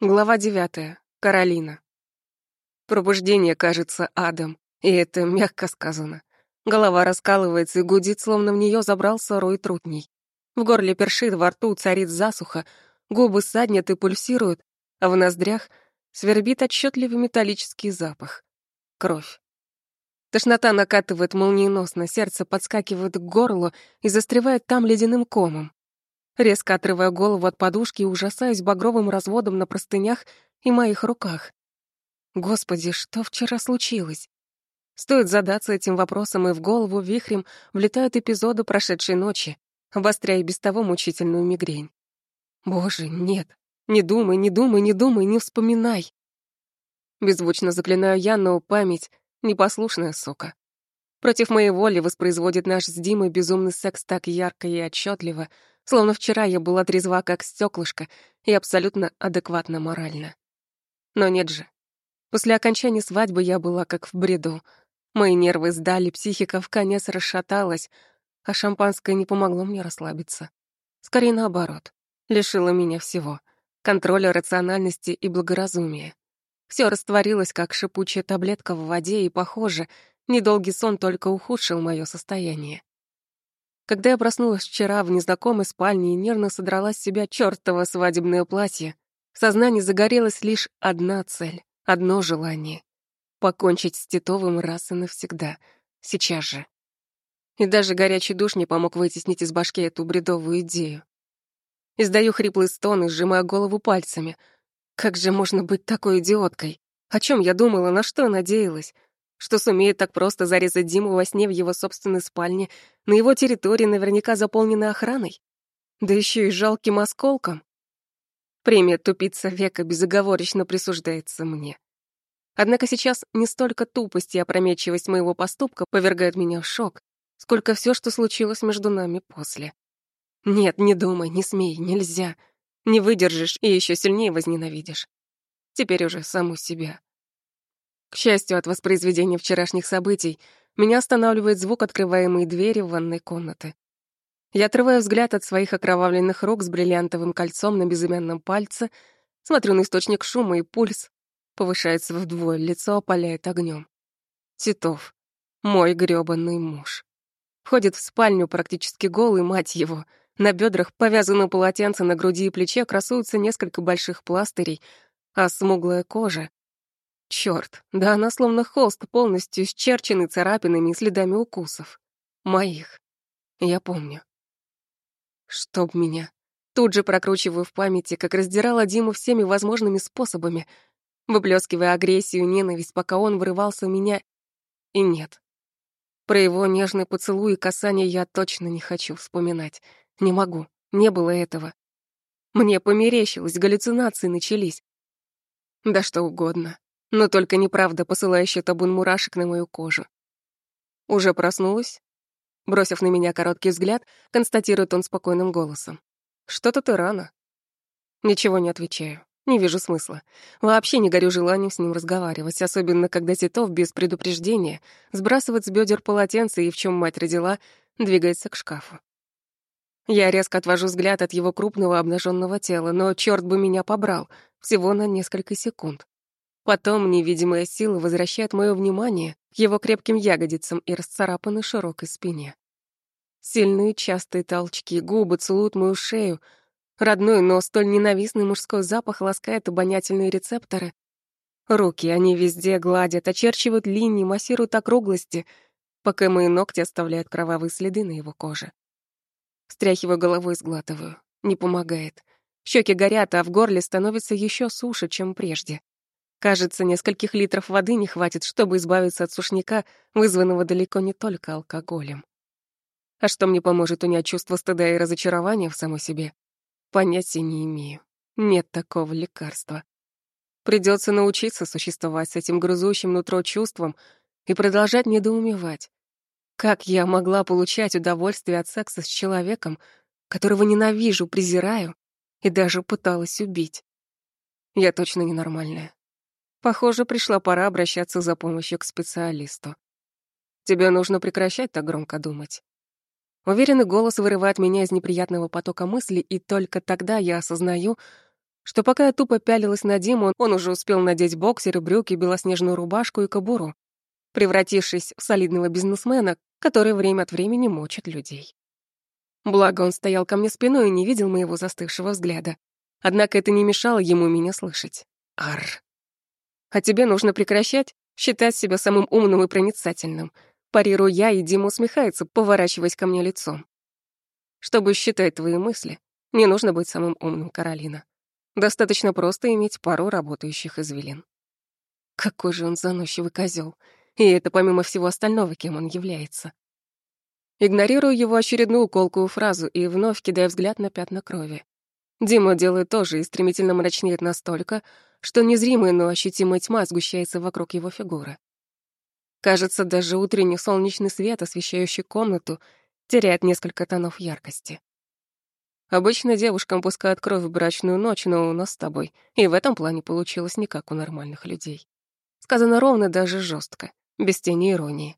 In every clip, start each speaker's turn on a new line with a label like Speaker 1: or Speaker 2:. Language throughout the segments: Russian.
Speaker 1: Глава девятая. Каролина. Пробуждение кажется адом, и это мягко сказано. Голова раскалывается и гудит, словно в нее забрался рой трутней. В горле першит, во рту царит засуха, губы саднят и пульсируют, а в ноздрях свербит отчетливый металлический запах. Кровь. Тошнота накатывает молниеносно, сердце подскакивает к горлу и застревает там ледяным комом. Резко отрывая голову от подушки и ужасаюсь багровым разводом на простынях и моих руках. Господи, что вчера случилось? Стоит задаться этим вопросом, и в голову вихрем влетают эпизоды прошедшей ночи, обостряя без того мучительную мигрень. Боже, нет. Не думай, не думай, не думай, не вспоминай. Беззвучно заклинаю я, но память — непослушная сука. Против моей воли воспроизводит наш с Димой безумный секс так ярко и отчетливо, словно вчера я была трезва, как стеклышко, и абсолютно адекватно морально. Но нет же. После окончания свадьбы я была как в бреду. Мои нервы сдали, психика в конец расшаталась, а шампанское не помогло мне расслабиться. Скорее наоборот, лишило меня всего — контроля, рациональности и благоразумия. Все растворилось, как шипучая таблетка в воде, и, похоже, недолгий сон только ухудшил мое состояние. Когда я проснулась вчера в незнакомой спальне и нервно содрала с себя чёртово свадебное платье, в сознании загорелась лишь одна цель, одно желание — покончить с Титовым раз и навсегда, сейчас же. И даже горячий душ не помог вытеснить из башки эту бредовую идею. Издаю хриплый стон и сжимаю голову пальцами. Как же можно быть такой идиоткой? О чем я думала, на что надеялась? Что сумеет так просто зарезать Диму во сне в его собственной спальне, на его территории наверняка заполненной охраной. Да еще и жалким осколком. Премия тупица века безоговорочно присуждается мне. Однако сейчас не столько тупость и опрометчивость моего поступка повергают меня в шок, сколько все, что случилось между нами после. Нет, не думай, не смей, нельзя. Не выдержишь и еще сильнее возненавидишь. Теперь уже саму себя. К счастью, от воспроизведения вчерашних событий меня останавливает звук открываемой двери в ванной комнаты. Я отрываю взгляд от своих окровавленных рук с бриллиантовым кольцом на безымянном пальце, смотрю на источник шума, и пульс повышается вдвое, лицо опаляет огнем. Титов, мой грёбаный муж. Входит в спальню практически голый, мать его. На бедрах повязано полотенце, на груди и плече красуются несколько больших пластырей, а смуглая кожа Чёрт, да она словно холст, полностью исчерченный царапинами и следами укусов. Моих. Я помню. Чтоб меня. Тут же прокручиваю в памяти, как раздирала Диму всеми возможными способами, выплескивая агрессию ненависть, пока он вырывался в меня. И нет. Про его нежный поцелуй и касание я точно не хочу вспоминать. Не могу. Не было этого. Мне померещилось, галлюцинации начались. Да что угодно но только неправда, посылающая табун мурашек на мою кожу. «Уже проснулась?» Бросив на меня короткий взгляд, констатирует он спокойным голосом. «Что-то ты рано». Ничего не отвечаю. Не вижу смысла. Вообще не горю желанием с ним разговаривать, особенно когда Титов без предупреждения сбрасывает с бедер полотенце и, в чем мать родила, двигается к шкафу. Я резко отвожу взгляд от его крупного обнаженного тела, но черт бы меня побрал, всего на несколько секунд. Потом невидимая сила возвращает мое внимание к его крепким ягодицам и расцарапанной широкой спине. Сильные частые толчки, губы целуют мою шею. Родной, но столь ненавистный мужской запах ласкает обонятельные рецепторы. Руки, они везде гладят, очерчивают линии, массируют округлости, пока мои ногти оставляют кровавые следы на его коже. Стряхиваю головой и сглатываю. Не помогает. Щеки горят, а в горле становится еще суше, чем прежде. Кажется, нескольких литров воды не хватит, чтобы избавиться от сушняка, вызванного далеко не только алкоголем. А что мне поможет унять чувство стыда и разочарования в самой себе? Понятия не имею. Нет такого лекарства. Придется научиться существовать с этим грызущим нутро чувством и продолжать недоумевать. Как я могла получать удовольствие от секса с человеком, которого ненавижу, презираю и даже пыталась убить? Я точно ненормальная. Похоже, пришла пора обращаться за помощью к специалисту. Тебе нужно прекращать так громко думать. Уверенный голос вырывает меня из неприятного потока мыслей, и только тогда я осознаю, что пока я тупо пялилась на Диму, он уже успел надеть боксеры, брюки, белоснежную рубашку и кобуру, превратившись в солидного бизнесмена, который время от времени мочит людей. Благо, он стоял ко мне спиной и не видел моего застывшего взгляда. Однако это не мешало ему меня слышать. Ар. А тебе нужно прекращать считать себя самым умным и проницательным. Парирую я, и Дима усмехается, поворачиваясь ко мне лицом. Чтобы считать твои мысли, не нужно быть самым умным, Каролина. Достаточно просто иметь пару работающих извилин. Какой же он заносчивый козел, И это помимо всего остального, кем он является. Игнорирую его очередную колкую фразу и вновь кидаю взгляд на пятна крови. Дима делает тоже и стремительно мрачнеет настолько, что незримая, но ощутимая тьма сгущается вокруг его фигуры. Кажется, даже утренний солнечный свет, освещающий комнату, теряет несколько тонов яркости. Обычно девушкам пускают кровь в брачную ночь, но у нас с тобой и в этом плане получилось не как у нормальных людей. Сказано ровно, даже жестко, без тени иронии.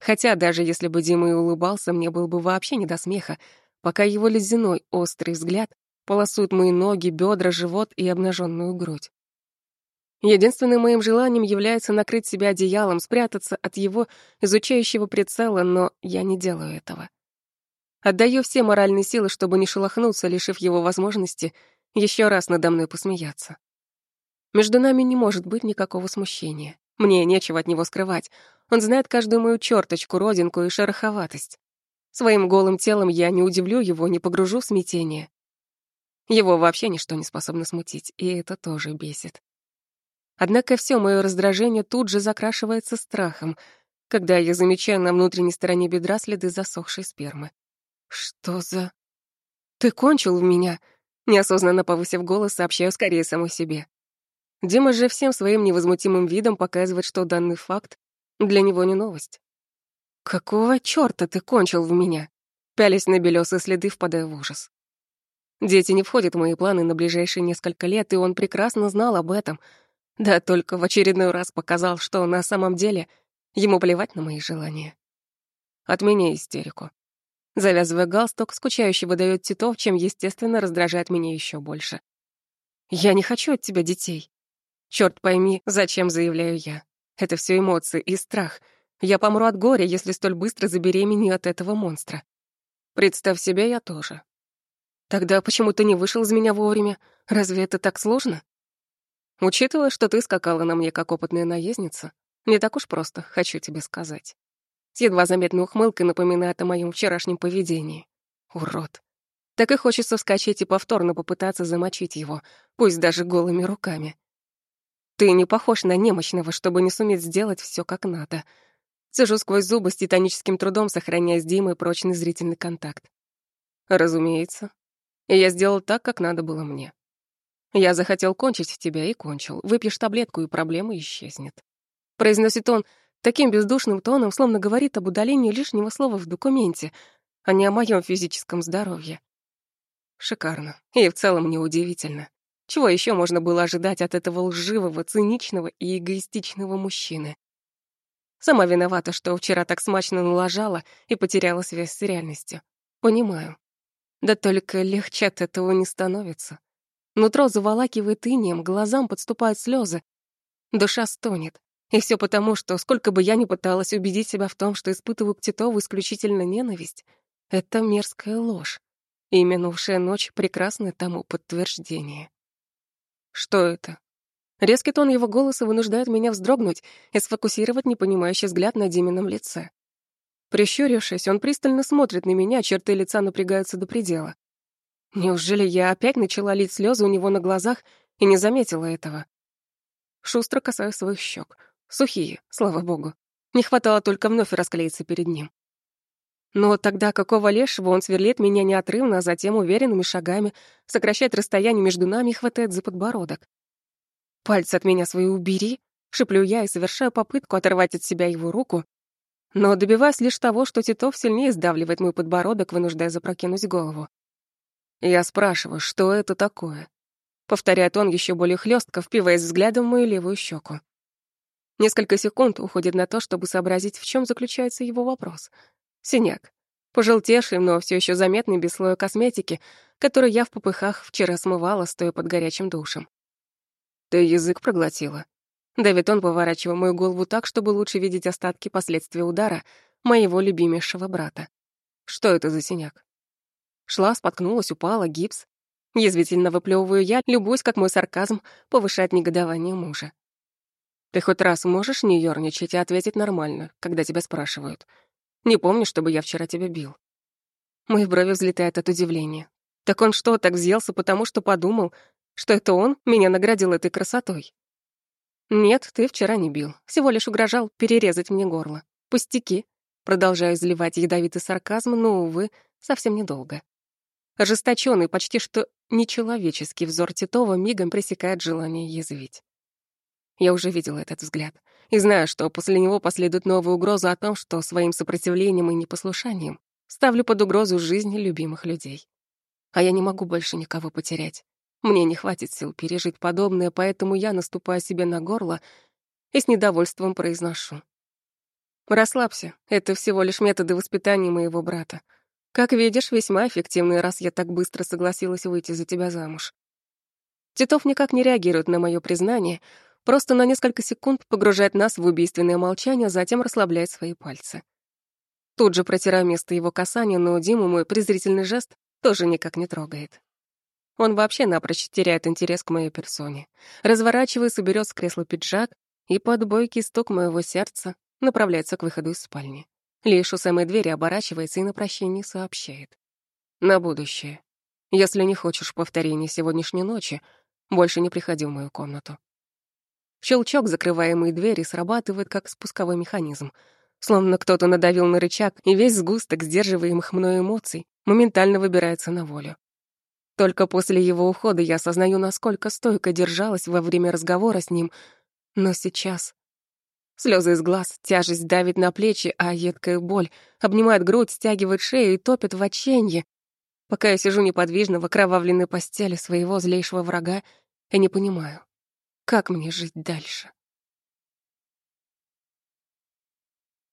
Speaker 1: Хотя даже если бы Дима и улыбался, мне было бы вообще не до смеха, пока его ледяной острый взгляд полосует мои ноги, бедра, живот и обнаженную грудь. Единственным моим желанием является накрыть себя одеялом, спрятаться от его изучающего прицела, но я не делаю этого. Отдаю все моральные силы, чтобы не шелохнуться, лишив его возможности еще раз надо мной посмеяться. Между нами не может быть никакого смущения. Мне нечего от него скрывать. Он знает каждую мою черточку, родинку и шероховатость. Своим голым телом я не удивлю его, не погружу в смятение. Его вообще ничто не способно смутить, и это тоже бесит. Однако все мое раздражение тут же закрашивается страхом, когда я замечаю на внутренней стороне бедра следы засохшей спермы. «Что за...» «Ты кончил в меня?» Неосознанно повысив голос, сообщаю скорее самой себе. Дима же всем своим невозмутимым видом показывает, что данный факт для него не новость. «Какого чёрта ты кончил в меня?» Пялись на белёсые следы, впадая в ужас. Дети не входят в мои планы на ближайшие несколько лет, и он прекрасно знал об этом. Да только в очередной раз показал, что на самом деле ему плевать на мои желания. От меня истерику. Завязывая галстук, скучающе выдает Титов, чем, естественно, раздражает меня еще больше. «Я не хочу от тебя детей». Черт пойми, зачем заявляю я. Это все эмоции и страх. Я помру от горя, если столь быстро забеременею от этого монстра. Представь себе, я тоже. Тогда почему ты не вышел из меня вовремя? Разве это так сложно? Учитывая, что ты скакала на мне как опытная наездница, не так уж просто, хочу тебе сказать. С едва заметной ухмылкой напоминает о моем вчерашнем поведении. Урод. Так и хочется вскочить и повторно попытаться замочить его, пусть даже голыми руками. Ты не похож на немощного, чтобы не суметь сделать все как надо. Сижу сквозь зубы с титаническим трудом, сохраняя с Димой прочный зрительный контакт. Разумеется. И я сделал так, как надо было мне. Я захотел кончить тебя и кончил. Выпьешь таблетку, и проблема исчезнет. Произносит он Таким бездушным тоном, словно говорит об удалении лишнего слова в документе, а не о моем физическом здоровье. Шикарно. И в целом неудивительно. Чего еще можно было ожидать от этого лживого, циничного и эгоистичного мужчины? Сама виновата, что вчера так смачно налажала и потеряла связь с реальностью. Понимаю. Да только легче от этого не становится. Нутро заволакивает инеем, глазам подступают слезы. Душа стонет. И все потому, что сколько бы я ни пыталась убедить себя в том, что испытываю к Титову исключительно ненависть, это мерзкая ложь. И минувшая ночь — прекрасное тому подтверждение. Что это? Резкий тон его голоса вынуждает меня вздрогнуть и сфокусировать непонимающий взгляд на Димином лице. Прищурившись, он пристально смотрит на меня, черты лица напрягаются до предела. Неужели я опять начала лить слезы у него на глазах и не заметила этого? Шустро касаюсь своих щек. Сухие, слава богу. Не хватало только вновь расклеиться перед ним. Но тогда какого лешего он сверлит меня неотрывно, а затем уверенными шагами сокращает расстояние между нами и хватает за подбородок. «Пальцы от меня свои убери!» — шеплю я и совершаю попытку оторвать от себя его руку, но добиваюсь лишь того, что Титов сильнее сдавливает мой подбородок, вынуждая запрокинуть голову. Я спрашиваю, что это такое? Повторяет он еще более хлестко, впиваясь взглядом в мою левую щеку. Несколько секунд уходит на то, чтобы сообразить, в чем заключается его вопрос. Синяк. Пожелтевший, но все еще заметный без слоя косметики, который я в попыхах вчера смывала, стоя под горячим душем. «Ты язык проглотила?» Давид он, поворачивая мою голову так, чтобы лучше видеть остатки последствий удара моего любимейшего брата. Что это за синяк? Шла, споткнулась, упала, гипс. Язвительно выплевываю я, любуюсь, как мой сарказм повышает негодование мужа. Ты хоть раз можешь не ёрничать и ответить нормально, когда тебя спрашивают? Не помню, чтобы я вчера тебя бил. Мои брови взлетают от удивления. Так он что, так взъелся, потому что подумал, что это он меня наградил этой красотой? Нет, ты вчера не бил. Всего лишь угрожал перерезать мне горло. Пустяки. Продолжаю изливать ядовитый сарказм, но, увы, совсем недолго. Ожесточенный, почти что нечеловеческий взор Титова мигом пресекает желание язвить. Я уже видела этот взгляд и знаю, что после него последует новая угроза о том, что своим сопротивлением и непослушанием ставлю под угрозу жизнь любимых людей. А я не могу больше никого потерять. Мне не хватит сил пережить подобное, поэтому я наступаю себе на горло и с недовольством произношу. Расслабься, это всего лишь методы воспитания моего брата. Как видишь, весьма эффективный, раз я так быстро согласилась выйти за тебя замуж. Титов никак не реагирует на мое признание, просто на несколько секунд погружает нас в убийственное молчание, затем расслабляет свои пальцы. Тут же протираю место его касания, но Диму мой презрительный жест тоже никак не трогает. Он вообще напрочь теряет интерес к моей персоне. Разворачивается, берет с кресла пиджак, и под бойкий стук моего сердца направляется к выходу из спальни. Лишь у самой двери оборачивается и на прощение сообщает. На будущее. Если не хочешь повторения сегодняшней ночи, больше не приходи в мою комнату. Щелчок закрываемой двери срабатывает как спусковой механизм — Словно кто-то надавил на рычаг, и весь сгусток сдерживаемых мною эмоций моментально выбирается на волю. Только после его ухода я осознаю, насколько стойко держалась во время разговора с ним, но сейчас... Слезы из глаз, тяжесть давит на плечи, а едкая боль обнимает грудь, стягивает шею и топит в отчаянии, пока я сижу неподвижно в окровавленной постели своего злейшего врага и не понимаю, как мне жить дальше.